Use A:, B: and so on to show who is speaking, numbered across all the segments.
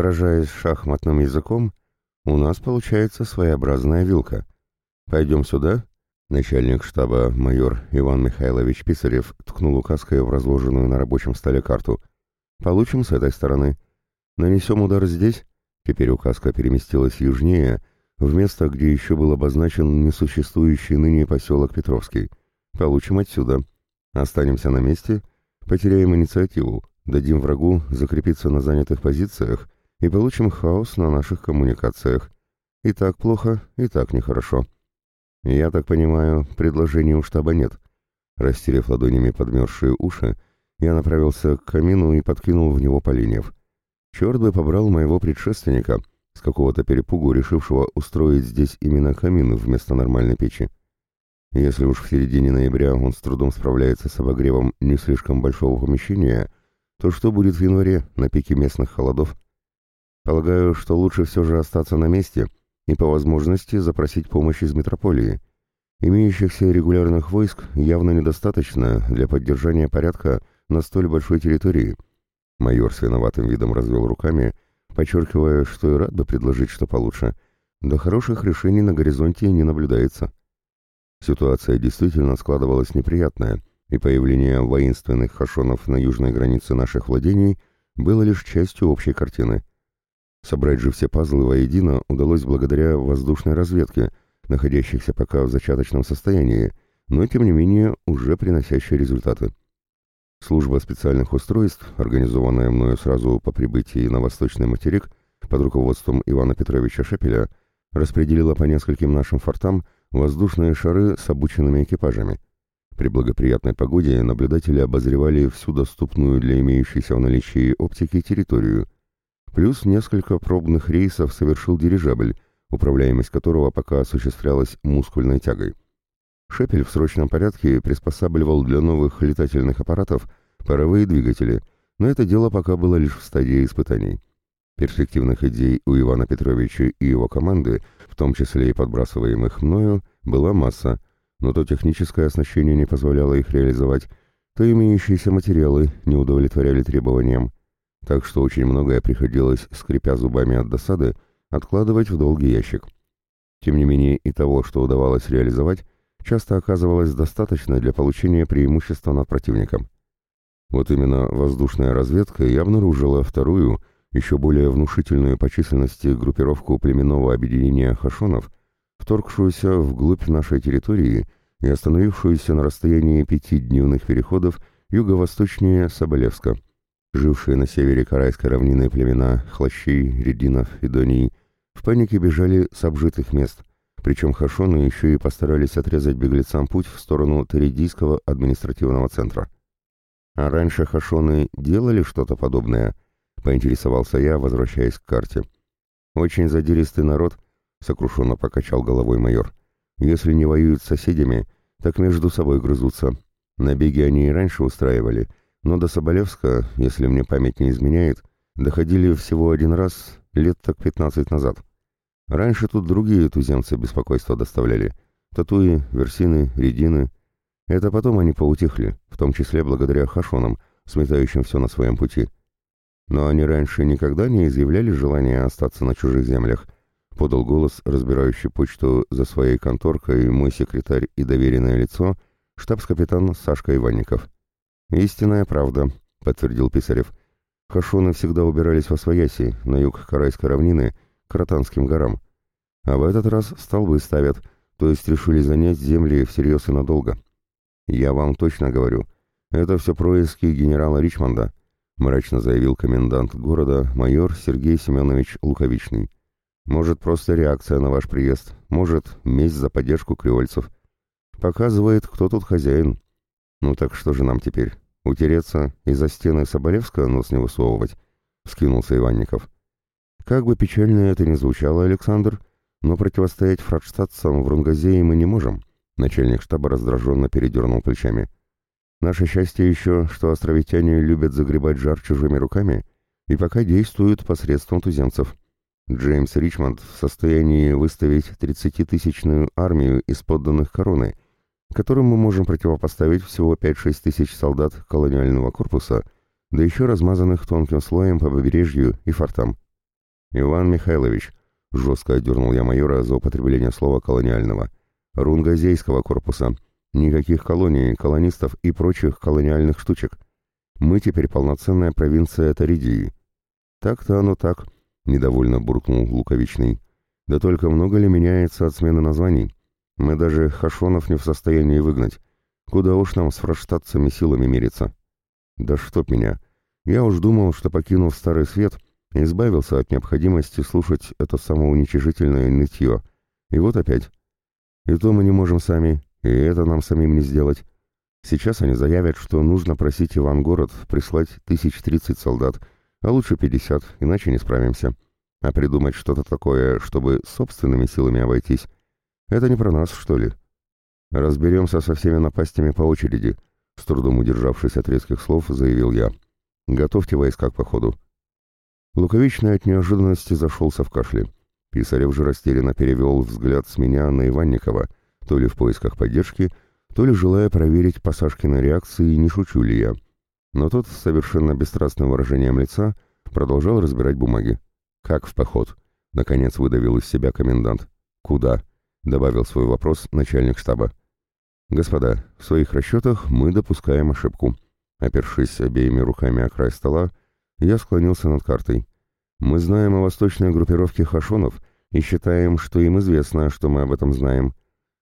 A: Выражаясь шахматным языком, у нас получается своеобразная вилка. Пойдем сюда. Начальник штаба майор Иван Михайлович Писарев ткнул указкой в разложенную на рабочем столе карту. Получим с этой стороны. Нанесем удар здесь. Теперь указка переместилась южнее, в место, где еще был обозначен несуществующий ныне поселок Петровский. Получим отсюда. Останемся на месте, потеряем инициативу, дадим врагу закрепиться на занятых позициях и получим хаос на наших коммуникациях. И так плохо, и так нехорошо. Я так понимаю, предложений у штаба нет. Растерев ладонями подмерзшие уши, я направился к камину и подкинул в него поленьев. Черт бы побрал моего предшественника, с какого-то перепугу решившего устроить здесь именно камин вместо нормальной печи. Если уж в середине ноября он с трудом справляется с обогревом не слишком большого помещения, то что будет в январе, на пике местных холодов? Полагаю, что лучше все же остаться на месте и по возможности запросить помощь из метрополии. Имеющихся регулярных войск явно недостаточно для поддержания порядка на столь большой территории. Майор с виноватым видом развел руками, подчеркивая, что и рад бы предложить что получше. До хороших решений на горизонте не наблюдается. Ситуация действительно складывалась неприятная, и появление воинственных хашонов на южной границе наших владений было лишь частью общей картины. Собрать же все пазлы воедино удалось благодаря воздушной разведке, находящихся пока в зачаточном состоянии, но тем не менее уже приносящей результаты. Служба специальных устройств, организованная мною сразу по прибытии на Восточный материк под руководством Ивана Петровича Шепеля, распределила по нескольким нашим фортам воздушные шары с обученными экипажами. При благоприятной погоде наблюдатели обозревали всю доступную для имеющейся в наличии оптики территорию. Плюс несколько пробных рейсов совершил дирижабль, управляемость которого пока осуществлялась мускульной тягой. Шепель в срочном порядке приспосабливал для новых летательных аппаратов паровые двигатели, но это дело пока было лишь в стадии испытаний. Перспективных идей у Ивана Петровича и его команды, в том числе и подбрасываемых мною, была масса, но то техническое оснащение не позволяло их реализовать, то имеющиеся материалы не удовлетворяли требованиям, так что очень многое приходилось, скрипя зубами от досады, откладывать в долгий ящик. Тем не менее и того, что удавалось реализовать, часто оказывалось достаточно для получения преимущества над противником. Вот именно воздушная разведка и обнаружила вторую, еще более внушительную по численности группировку племенного объединения хашонов, вторгшуюся вглубь нашей территории и остановившуюся на расстоянии пяти дневных переходов юго-восточнее Соболевска. Жившие на севере Карайской равнины племена Хлощей, Рединов и Донии в панике бежали с обжитых мест – причем хашоны еще и постарались отрезать беглецам путь в сторону Теридийского административного центра. А раньше хашоны делали что-то подобное, поинтересовался я, возвращаясь к карте. Очень задиристый народ, сокрушенно покачал головой майор. Если не воюют с соседями, так между собой грызутся. Набеги они и раньше устраивали, но до Соболевска, если мне память не изменяет, доходили всего один раз лет так пятнадцать назад. Раньше тут другие туземцы беспокойство доставляли. Татуи, версины, редины. Это потом они поутихли, в том числе благодаря хашонам, сметающим все на своем пути. Но они раньше никогда не изъявляли желания остаться на чужих землях, подал голос, разбирающий почту за своей конторкой мой секретарь и доверенное лицо, штабс-капитан Сашка Иванников. «Истинная правда», — подтвердил Писарев. «Хашоны всегда убирались во свояси, на юг Карайской равнины, — к Ротанским горам. А в этот раз столбы ставят, то есть решили занять земли всерьез и надолго. Я вам точно говорю, это все происки генерала Ричмонда, мрачно заявил комендант города майор Сергей Семенович Луковичный. Может, просто реакция на ваш приезд, может, месть за поддержку креольцев. Показывает, кто тут хозяин. Ну так что же нам теперь? Утереться и за стены Соболевска нос не высовывать? Вскинулся Иванников. Как бы печально это ни звучало, Александр, но противостоять фрадштадцам в Рунгазее мы не можем. Начальник штаба раздраженно передернул плечами. Наше счастье еще, что островитяне любят загребать жар чужими руками и пока действуют посредством туземцев. Джеймс Ричмонд в состоянии выставить 30-тысячную армию из подданных короны, которым мы можем противопоставить всего 5-6 тысяч солдат колониального корпуса, да еще размазанных тонким слоем по побережью и фортам. «Иван Михайлович», — жестко отдернул я майора за употребление слова колониального, — «рунгазейского корпуса. Никаких колоний, колонистов и прочих колониальных штучек. Мы теперь полноценная провинция Таридии». «Так-то оно так», — недовольно буркнул Луковичный. «Да только много ли меняется от смены названий? Мы даже хашонов не в состоянии выгнать. Куда уж нам с фраштатцами силами мириться?» «Да чтоб меня! Я уж думал, что, покинув Старый Свет, избавился от необходимости слушать это самоуничижительное нытье. И вот опять. И то мы не можем сами, и это нам самим не сделать. Сейчас они заявят, что нужно просить Ивангород прислать тысяч тридцать солдат, а лучше пятьдесят, иначе не справимся. А придумать что-то такое, чтобы собственными силами обойтись, это не про нас, что ли? Разберемся со всеми напастями по очереди, с трудом удержавшись от резких слов, заявил я. Готовьте войска к походу. Луковичный от неожиданности зашелся в кашле. Писарев же растерянно перевел взгляд с меня на Иванникова, то ли в поисках поддержки, то ли желая проверить по Сашкиной реакции, не шучу ли я. Но тот с совершенно бесстрастным выражением лица продолжал разбирать бумаги. «Как в поход?» — наконец выдавил из себя комендант. «Куда?» — добавил свой вопрос начальник штаба. «Господа, в своих расчетах мы допускаем ошибку». Опершись обеими руками о край стола, я склонился над картой. «Мы знаем о восточной группировке хашонов и считаем, что им известно, что мы об этом знаем.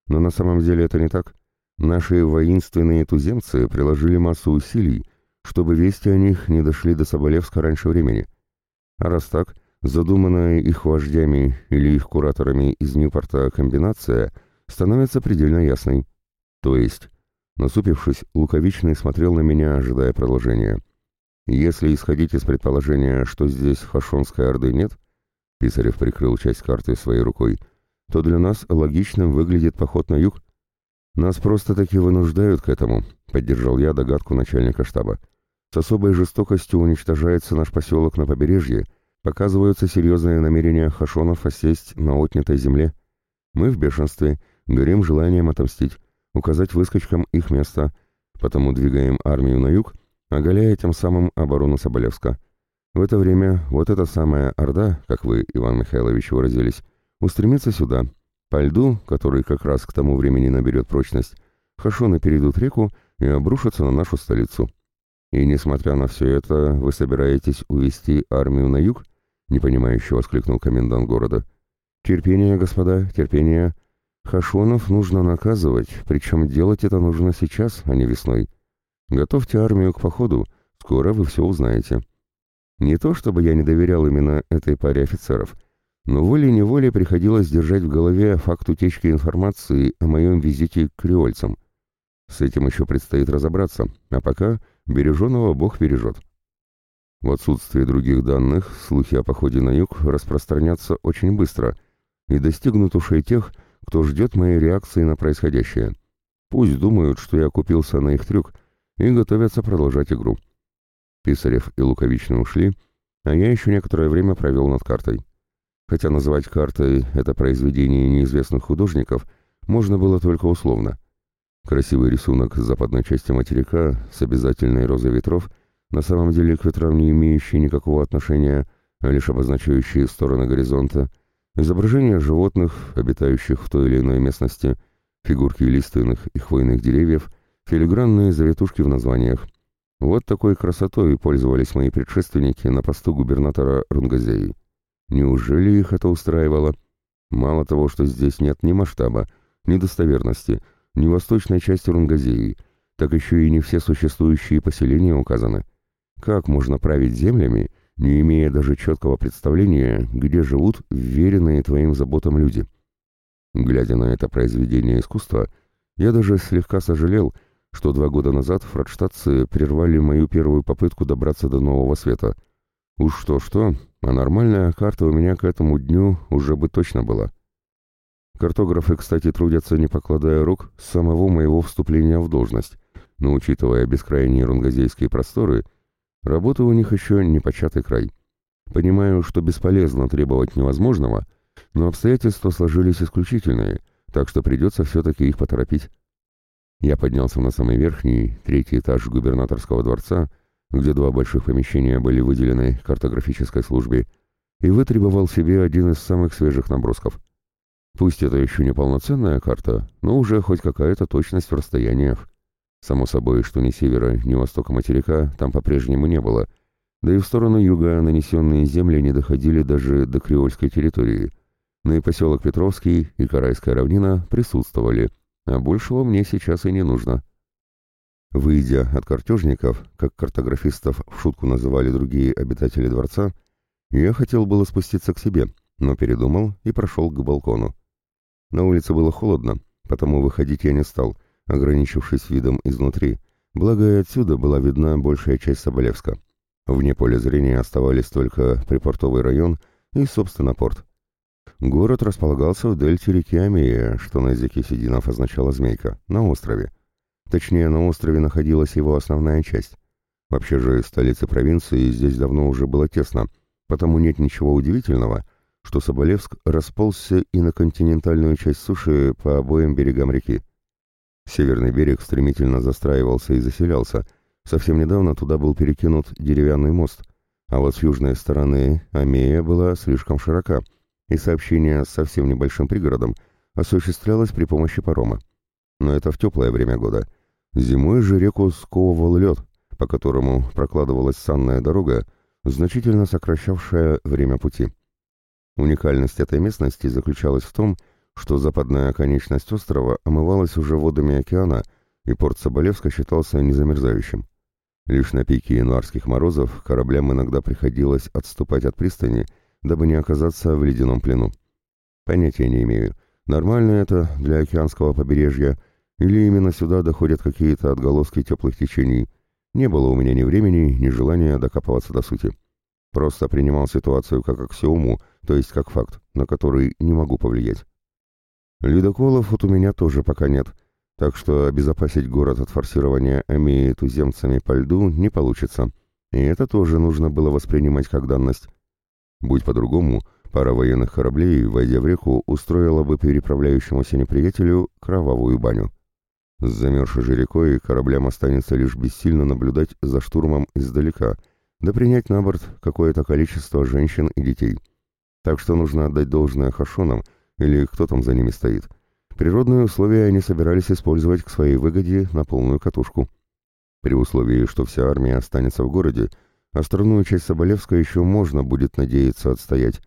A: Но на самом деле это не так. Наши воинственные туземцы приложили массу усилий, чтобы вести о них не дошли до Соболевска раньше времени. А раз так, задуманная их вождями или их кураторами из Ньюпорта комбинация становится предельно ясной. То есть, насупившись, Луковичный смотрел на меня, ожидая продолжения. Если исходить из предположения, что здесь Хашонской Орды нет, Писарев прикрыл часть карты своей рукой, то для нас логичным выглядит поход на юг. Нас просто-таки вынуждают к этому, поддержал я догадку начальника штаба. С особой жестокостью уничтожается наш поселок на побережье, показываются серьезные намерения хашонов осесть на отнятой земле. Мы в бешенстве, горим желанием отомстить, указать выскочкам их место, потому двигаем армию на юг, оголяя тем самым оборону Соболевска. В это время вот эта самая Орда, как вы, Иван Михайлович, выразились, устремится сюда. По льду, который как раз к тому времени наберет прочность, хашоны перейдут реку и обрушатся на нашу столицу. И несмотря на все это, вы собираетесь увести армию на юг? Непонимающе воскликнул комендант города. Терпение, господа, терпение. Хашонов нужно наказывать, причем делать это нужно сейчас, а не весной. Готовьте армию к походу, скоро вы все узнаете. Не то чтобы я не доверял именно этой паре офицеров, но волей-неволей приходилось держать в голове факт утечки информации о моем визите к креольцам. С этим еще предстоит разобраться, а пока Береженого Бог бережет. В отсутствие других данных слухи о походе на юг распространятся очень быстро и достигнут ушей тех, кто ждет моей реакции на происходящее. Пусть думают, что я купился на их трюк и готовятся продолжать игру. Писарев и Луковичный ушли, а я еще некоторое время провел над картой. Хотя называть картой это произведение неизвестных художников можно было только условно — Красивый рисунок западной части материка с обязательной розой ветров, на самом деле к ветрам не имеющий никакого отношения, а лишь обозначающие стороны горизонта, изображения животных, обитающих в той или иной местности, фигурки лиственных и хвойных деревьев, филигранные завитушки в названиях. Вот такой красотой пользовались мои предшественники на посту губернатора Рунгазеи. Неужели их это устраивало? Мало того, что здесь нет ни масштаба, ни достоверности – не восточной части Рунгазеи, так еще и не все существующие поселения указаны. Как можно править землями, не имея даже четкого представления, где живут веренные твоим заботам люди? Глядя на это произведение искусства, я даже слегка сожалел, что два года назад фрадштадтцы прервали мою первую попытку добраться до Нового Света. Уж что-что, а нормальная карта у меня к этому дню уже бы точно была. Картографы, кстати, трудятся, не покладая рук, с самого моего вступления в должность, но, учитывая бескрайние рунгазейские просторы, работа у них еще не початый край. Понимаю, что бесполезно требовать невозможного, но обстоятельства сложились исключительные, так что придется все-таки их поторопить. Я поднялся на самый верхний, третий этаж губернаторского дворца, где два больших помещения были выделены картографической службе, и вытребовал себе один из самых свежих набросков. Пусть это еще не полноценная карта, но уже хоть какая-то точность в расстояниях. Само собой, что ни севера, ни востока материка там по-прежнему не было, да и в сторону юга нанесенные земли не доходили даже до Креольской территории. Но и поселок Петровский, и Карайская равнина присутствовали, а большего мне сейчас и не нужно. Выйдя от картежников, как картографистов в шутку называли другие обитатели дворца, я хотел было спуститься к себе, но передумал и прошел к балкону. На улице было холодно, потому выходить я не стал, ограничившись видом изнутри, благо и отсюда была видна большая часть Соболевска. Вне поля зрения оставались только припортовый район и, собственно, порт. Город располагался в дельте реки Амея, что на языке сидинов означало «змейка», на острове. Точнее, на острове находилась его основная часть. Вообще же, столице провинции здесь давно уже было тесно, потому нет ничего удивительного, что Соболевск расползся и на континентальную часть суши по обоим берегам реки. Северный берег стремительно застраивался и заселялся. Совсем недавно туда был перекинут деревянный мост, а вот с южной стороны Амея была слишком широка, и сообщение с совсем небольшим пригородом осуществлялось при помощи парома. Но это в теплое время года — Зимой же реку сковывал лед, по которому прокладывалась санная дорога, значительно сокращавшая время пути. Уникальность этой местности заключалась в том, что западная оконечность острова омывалась уже водами океана, и порт Соболевска считался незамерзающим. Лишь на пике январских морозов кораблям иногда приходилось отступать от пристани, дабы не оказаться в ледяном плену. Понятия не имею, нормально это для океанского побережья или именно сюда доходят какие-то отголоски теплых течений. Не было у меня ни времени, ни желания докапываться до сути. Просто принимал ситуацию как аксиому, то есть как факт, на который не могу повлиять. Ледоколов вот у меня тоже пока нет, так что обезопасить город от форсирования Амии туземцами по льду не получится. И это тоже нужно было воспринимать как данность. Будь по-другому, пара военных кораблей, войдя в реку, устроила бы переправляющемуся неприятелю кровавую баню. С замерзшей же рекой кораблям останется лишь бессильно наблюдать за штурмом издалека, да принять на борт какое-то количество женщин и детей. Так что нужно отдать должное хашонам, или кто там за ними стоит. Природные условия они собирались использовать к своей выгоде на полную катушку. При условии, что вся армия останется в городе, островную часть Соболевска еще можно будет надеяться отстоять.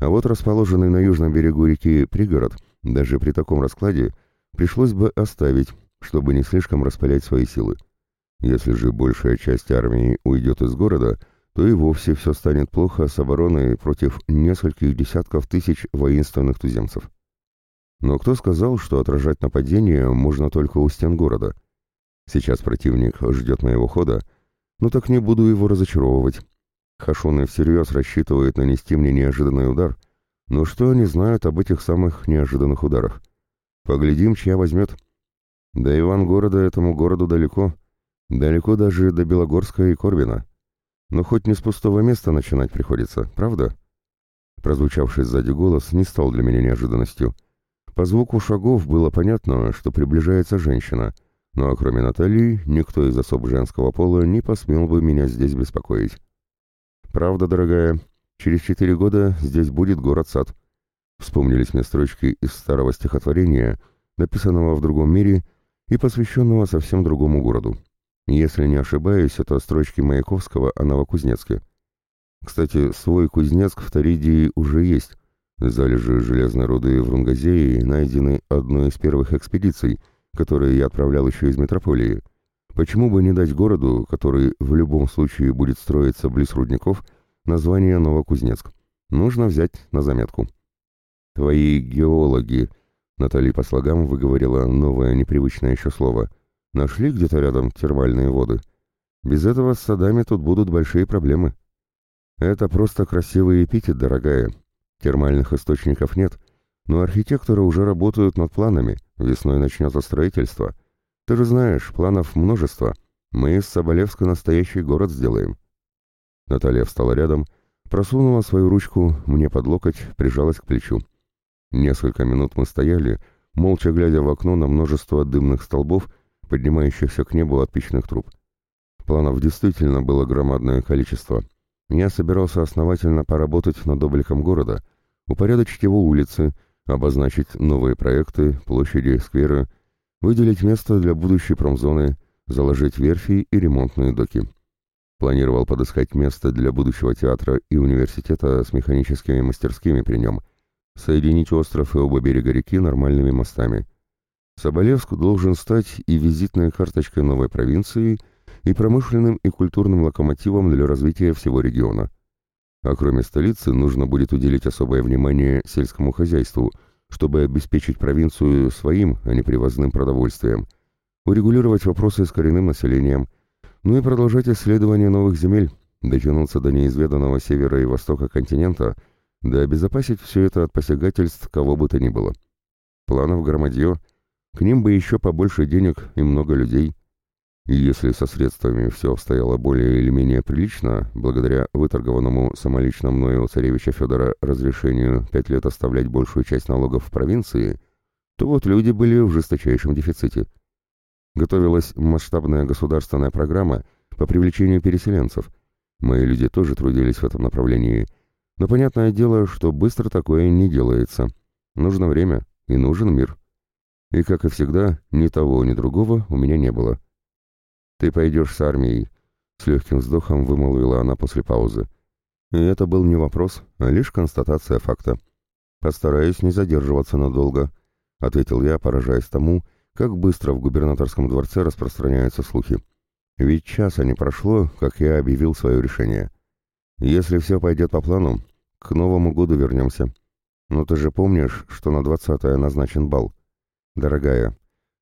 A: А вот расположенный на южном берегу реки пригород, даже при таком раскладе, пришлось бы оставить, чтобы не слишком распылять свои силы. Если же большая часть армии уйдет из города, то и вовсе все станет плохо с обороной против нескольких десятков тысяч воинственных туземцев. Но кто сказал, что отражать нападение можно только у стен города? Сейчас противник ждет моего хода, но так не буду его разочаровывать. Хашоны всерьез рассчитывают нанести мне неожиданный удар, но что они знают об этих самых неожиданных ударах? Поглядим, чья возьмет. До Ивангорода этому городу далеко. Далеко даже до Белогорска и Корбина. Но хоть не с пустого места начинать приходится, правда? Прозвучавший сзади голос не стал для меня неожиданностью. По звуку шагов было понятно, что приближается женщина, ну а кроме Натальи, никто из особ женского пола не посмел бы меня здесь беспокоить. «Правда, дорогая, через четыре года здесь будет город-сад». Вспомнились мне строчки из старого стихотворения, написанного в другом мире и посвященного совсем другому городу. Если не ошибаюсь, это строчки Маяковского о Новокузнецке. Кстати, свой Кузнецк в Таридии уже есть. Залежи железной руды в Рунгазее найдены одной из первых экспедиций, которые я отправлял еще из метрополии. Почему бы не дать городу, который в любом случае будет строиться близ рудников, название Новокузнецк? Нужно взять на заметку. Твои геологи Натали по слогам выговорила новое непривычное еще слово. Нашли где-то рядом термальные воды? Без этого с садами тут будут большие проблемы. Это просто красивый эпитет, дорогая. Термальных источников нет, но архитекторы уже работают над планами. Весной начнется строительство. Ты же знаешь, планов множество. Мы из Соболевска настоящий город сделаем. Наталья встала рядом, просунула свою ручку мне под локоть, прижалась к плечу. Несколько минут мы стояли, молча глядя в окно на множество дымных столбов, поднимающихся к небу от труб. Планов действительно было громадное количество, я собирался основательно поработать над обликом города, упорядочить его улицы, обозначить новые проекты, площади, скверы, выделить место для будущей промзоны, заложить верфи и ремонтные доки. Планировал подыскать место для будущего театра и университета с механическими мастерскими при нем, соединить остров и оба берега реки нормальными мостами. Соболевск должен стать и визитной карточкой новой провинции, и промышленным и культурным локомотивом для развития всего региона. А кроме столицы, нужно будет уделить особое внимание сельскому хозяйству, чтобы обеспечить провинцию своим, а не привозным продовольствием, урегулировать вопросы с коренным населением, ну и продолжать исследование новых земель, дотянуться до неизведанного севера и востока континента, да обезопасить все это от посягательств кого бы то ни было. Планов громадье, к ним бы еще побольше денег и много людей. И если со средствами все обстояло более или менее прилично, благодаря выторгованному самолично мною царевича Федора разрешению пять лет оставлять большую часть налогов в провинции, то вот люди были в жесточайшем дефиците. Готовилась масштабная государственная программа по привлечению переселенцев. Мои люди тоже трудились в этом направлении. Но понятное дело, что быстро такое не делается. Нужно время и нужен мир. И, как и всегда, ни того, ни другого у меня не было. «Ты пойдешь с армией», — с легким вздохом вымолвила она после паузы. И это был не вопрос, а лишь констатация факта. «Постараюсь не задерживаться надолго», — ответил я, поражаясь тому, как быстро в губернаторском дворце распространяются слухи. Ведь часа не прошло, как я объявил свое решение. Если все пойдет по плану, к Новому году вернемся. Но ты же помнишь, что на двадцатое назначен бал? Дорогая,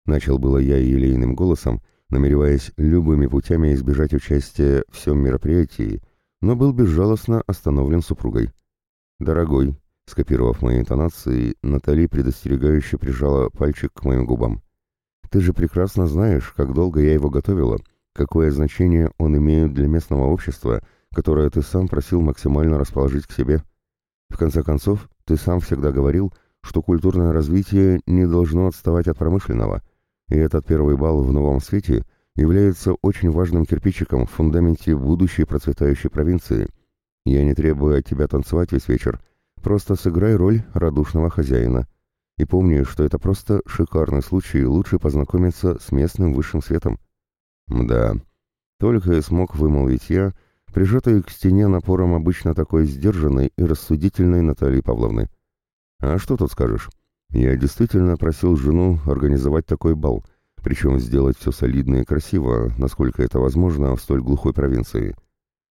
A: начал было я елейным голосом, намереваясь любыми путями избежать участия в всем мероприятии, но был безжалостно остановлен супругой. «Дорогой», скопировав мои интонации, Натали предостерегающе прижала пальчик к моим губам. «Ты же прекрасно знаешь, как долго я его готовила, какое значение он имеет для местного общества, которое ты сам просил максимально расположить к себе. В конце концов, ты сам всегда говорил, что культурное развитие не должно отставать от промышленного, и этот первый бал в новом свете является очень важным кирпичиком в фундаменте будущей процветающей провинции. Я не требую от тебя танцевать весь вечер, просто сыграй роль радушного хозяина. И помни, что это просто шикарный случай лучше познакомиться с местным высшим светом. Мда, только и смог вымолвить я, прижатый к стене напором обычно такой сдержанной и рассудительной Натальи Павловны. А что тут скажешь? Я действительно просил жену организовать такой бал, причем сделать все солидно и красиво, насколько это возможно в столь глухой провинции.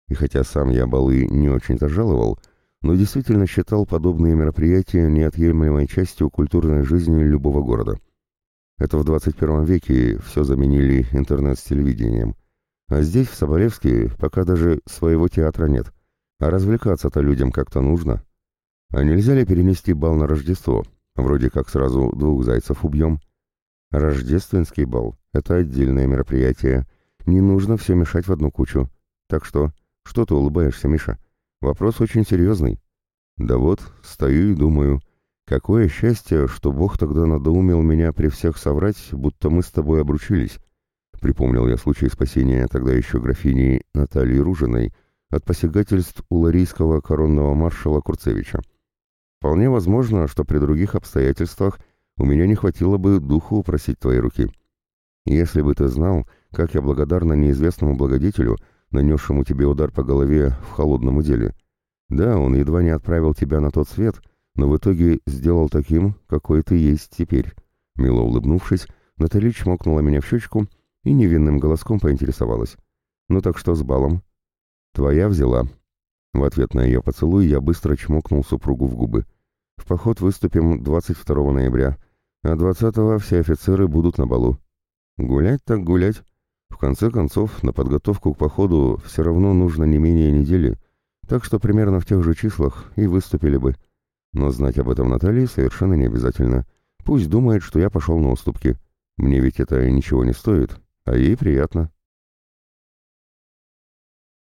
A: И хотя сам я балы не очень-то жаловал, но действительно считал подобные мероприятия неотъемлемой частью культурной жизни любого города. Это в 21 веке все заменили интернет с телевидением. А здесь, в Соболевске, пока даже своего театра нет. А развлекаться-то людям как-то нужно. А нельзя ли перенести бал на Рождество? Вроде как сразу двух зайцев убьем. Рождественский бал — это отдельное мероприятие. Не нужно все мешать в одну кучу. Так что, что ты улыбаешься, Миша? Вопрос очень серьезный. Да вот, стою и думаю, какое счастье, что Бог тогда надоумил меня при всех соврать, будто мы с тобой обручились. Припомнил я случай спасения тогда еще графини Натальи Ружиной от посягательств у ларийского коронного маршала Курцевича. Вполне возможно, что при других обстоятельствах у меня не хватило бы духу упросить твоей руки. Если бы ты знал, как я благодарна неизвестному благодетелю, нанесшему тебе удар по голове в холодном деле. Да, он едва не отправил тебя на тот свет, но в итоге сделал таким, какой ты есть теперь. Мило улыбнувшись, Натали чмокнула меня в щечку и невинным голоском поинтересовалась. «Ну так что с балом?» «Твоя взяла». В ответ на ее поцелуй я быстро чмокнул супругу в губы. В поход выступим 22 ноября, а 20-го все офицеры будут на балу. Гулять так гулять. В конце концов, на подготовку к походу все равно нужно не менее недели, так что примерно в тех же числах и выступили бы. Но знать об этом Наталье совершенно не обязательно. Пусть думает, что я пошел на уступки. Мне ведь это ничего не стоит, а ей приятно.